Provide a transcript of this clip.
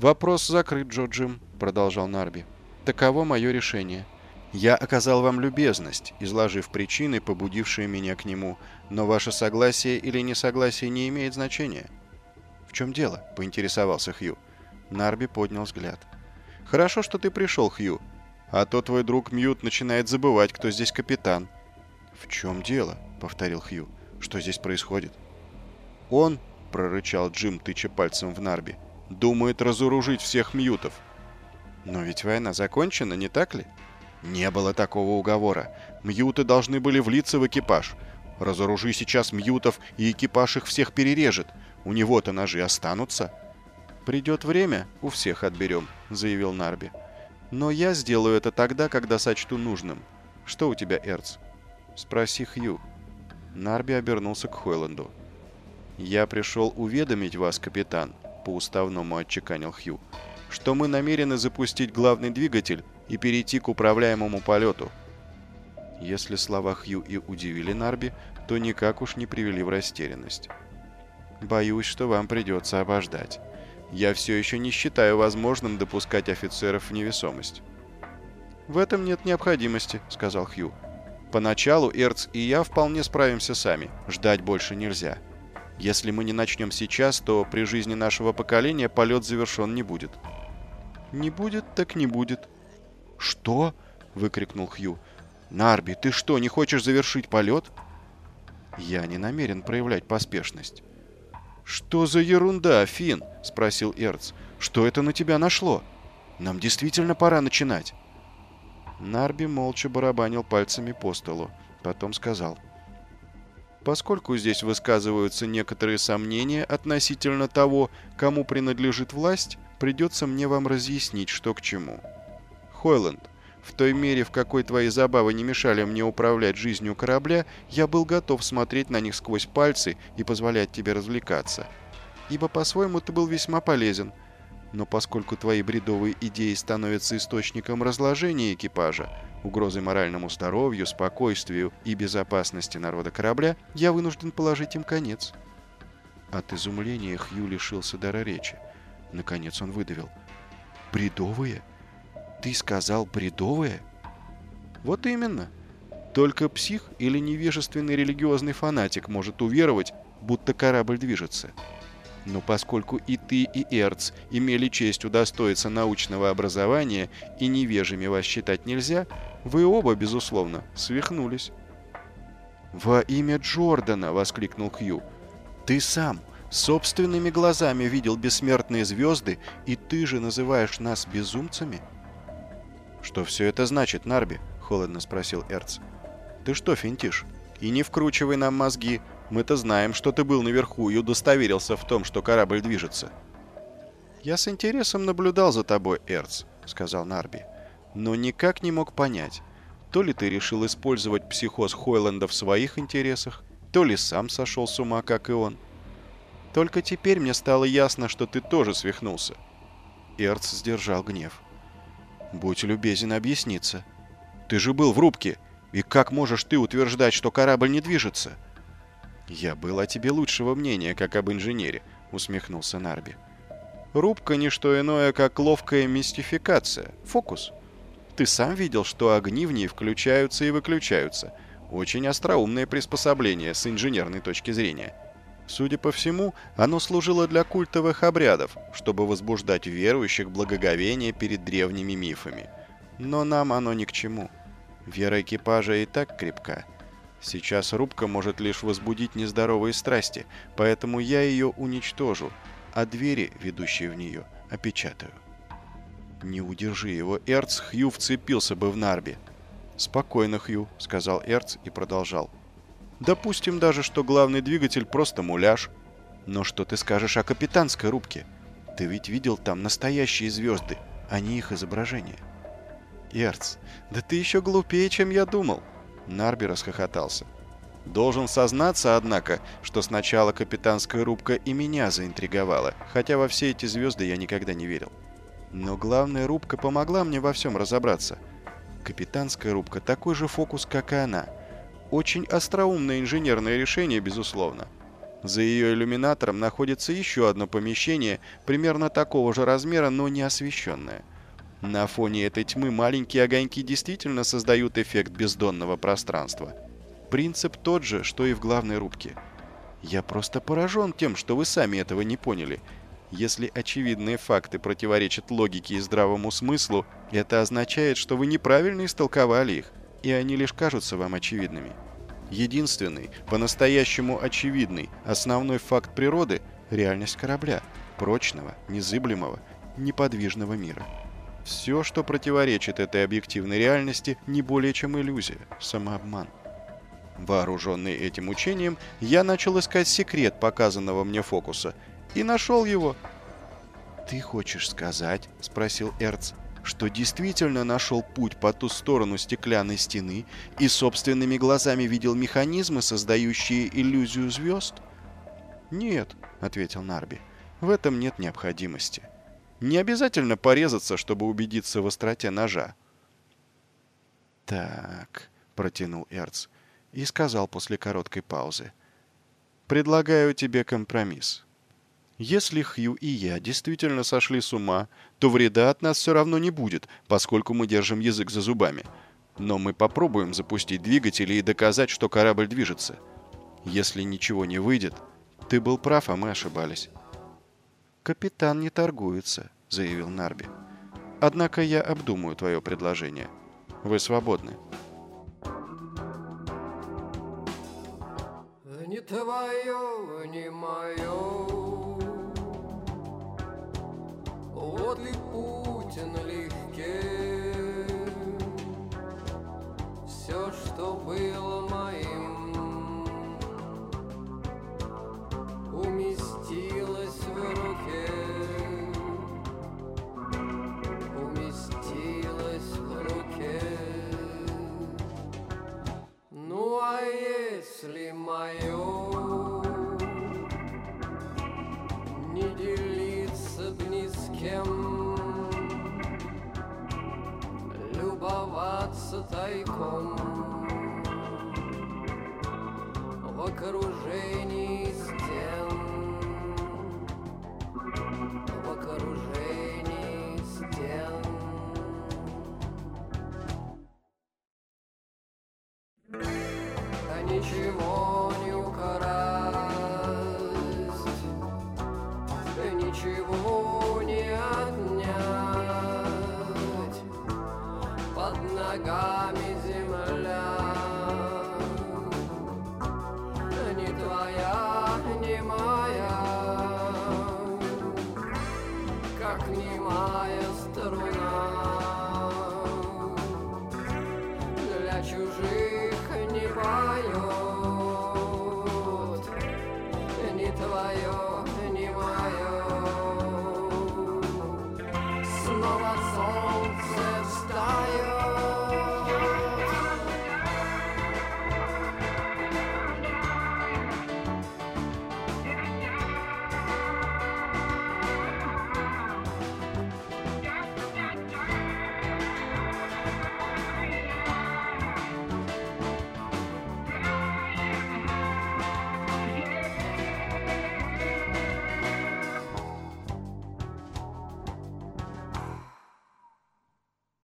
«Вопрос закрыт, Джо Джим», — продолжал Нарби. «Таково мое решение. Я оказал вам любезность, изложив причины, побудившие меня к нему, но ваше согласие или несогласие не имеет значения». «В чем дело?» — поинтересовался Хью. Нарби поднял взгляд. «Хорошо, что ты пришел, Хью. А то твой друг Мьют начинает забывать, кто здесь капитан». «В чем дело?» — повторил Хью. «Что здесь происходит?» «Он», — прорычал Джим, тыча пальцем в Нарби, — «думает разоружить всех Мьютов». «Но ведь война закончена, не так ли?» «Не было такого уговора. Мьюты должны были влиться в экипаж. Разоружи сейчас Мьютов, и экипаж их всех перережет. У него-то ножи останутся». «Придет время, у всех отберем», — заявил Нарби. «Но я сделаю это тогда, когда сочту нужным. Что у тебя, Эрц?» «Спроси Хью». Нарби обернулся к Хойланду. «Я пришел уведомить вас, капитан», — по-уставному отчеканил Хью, «что мы намерены запустить главный двигатель и перейти к управляемому полету». Если слова Хью и удивили Нарби, то никак уж не привели в растерянность. «Боюсь, что вам придется обождать. Я все еще не считаю возможным допускать офицеров в невесомость». «В этом нет необходимости», — сказал Хью. «Поначалу Эрц и я вполне справимся сами. Ждать больше нельзя. Если мы не начнем сейчас, то при жизни нашего поколения полет завершен не будет». «Не будет, так не будет». «Что?» — выкрикнул Хью. «Нарби, ты что, не хочешь завершить полет?» «Я не намерен проявлять поспешность». «Что за ерунда, Финн?» — спросил Эрц. «Что это на тебя нашло? Нам действительно пора начинать». Нарби молча барабанил пальцами по столу. Потом сказал. «Поскольку здесь высказываются некоторые сомнения относительно того, кому принадлежит власть, придется мне вам разъяснить, что к чему. Хойланд, в той мере, в какой твои забавы не мешали мне управлять жизнью корабля, я был готов смотреть на них сквозь пальцы и позволять тебе развлекаться. Ибо по-своему ты был весьма полезен. Но поскольку твои бредовые идеи становятся источником разложения экипажа, угрозой моральному здоровью, спокойствию и безопасности народа корабля, я вынужден положить им конец. От изумления Хью лишился дара речи. Наконец он выдавил. «Бредовые?» Ты сказал бредовое? Вот именно. Только псих или невежественный религиозный фанатик может уверовать, будто корабль движется. Но поскольку и ты, и Эрц имели честь удостоиться научного образования и невежими вас считать нельзя, вы оба, безусловно, свихнулись. «Во имя Джордана!» — воскликнул Хью. «Ты сам собственными глазами видел бессмертные звезды, и ты же называешь нас безумцами?» «Что все это значит, Нарби?» — холодно спросил Эрц. «Ты что финтишь? И не вкручивай нам мозги. Мы-то знаем, что ты был наверху и удостоверился в том, что корабль движется». «Я с интересом наблюдал за тобой, Эрц», — сказал Нарби. «Но никак не мог понять, то ли ты решил использовать психоз Хойланда в своих интересах, то ли сам сошел с ума, как и он. Только теперь мне стало ясно, что ты тоже свихнулся». Эрц сдержал гнев. Будь любезен объясниться. Ты же был в рубке. И как можешь ты утверждать, что корабль не движется? Я был о тебе лучшего мнения, как об инженере, усмехнулся Нарби. Рубка не что иное, как ловкая мистификация, фокус. Ты сам видел, что огни в ней включаются и выключаются. Очень остроумное приспособление с инженерной точки зрения. Судя по всему, оно служило для культовых обрядов, чтобы возбуждать верующих благоговение перед древними мифами. Но нам оно ни к чему. Вера экипажа и так крепка. Сейчас рубка может лишь возбудить нездоровые страсти, поэтому я ее уничтожу, а двери, ведущие в нее, опечатаю. Не удержи его, Эрц, Хью вцепился бы в Нарби. «Спокойно, Хью», — сказал Эрц и продолжал. Допустим даже, что главный двигатель просто муляж. Но что ты скажешь о капитанской рубке? Ты ведь видел там настоящие звезды, а не их изображение. Эрц, да ты еще глупее, чем я думал. Нарби расхохотался. Должен сознаться, однако, что сначала капитанская рубка и меня заинтриговала, хотя во все эти звезды я никогда не верил. Но главная рубка помогла мне во всем разобраться. Капитанская рубка такой же фокус, как и она — очень остроумное инженерное решение, безусловно. За ее иллюминатором находится еще одно помещение, примерно такого же размера, но не освещенное. На фоне этой тьмы маленькие огоньки действительно создают эффект бездонного пространства. Принцип тот же, что и в главной рубке. Я просто поражен тем, что вы сами этого не поняли. Если очевидные факты противоречат логике и здравому смыслу, это означает, что вы неправильно истолковали их, и они лишь кажутся вам очевидными. Единственный, по-настоящему очевидный, основной факт природы – реальность корабля, прочного, незыблемого, неподвижного мира. Все, что противоречит этой объективной реальности, не более чем иллюзия, самообман. Вооруженный этим учением, я начал искать секрет показанного мне фокуса и нашел его. «Ты хочешь сказать?» – спросил Эрц что действительно нашел путь по ту сторону стеклянной стены и собственными глазами видел механизмы, создающие иллюзию звезд? «Нет», — ответил Нарби, — «в этом нет необходимости. Не обязательно порезаться, чтобы убедиться в остроте ножа». «Так», — протянул Эрц и сказал после короткой паузы, — «предлагаю тебе компромисс». Если Хью и я действительно сошли с ума, то вреда от нас все равно не будет, поскольку мы держим язык за зубами. Но мы попробуем запустить двигатели и доказать, что корабль движется. Если ничего не выйдет, ты был прав, а мы ошибались. «Капитан не торгуется», — заявил Нарби. «Однако я обдумаю твое предложение. Вы свободны». Не твое, не мое вот ли путь налегке Все, что было мое кем любоваться тайком в окружении стен, в окружении стен. А ничего не украсть, ничего ногами земля. Не твоя, не моя. Как немая струна снова солнце встает.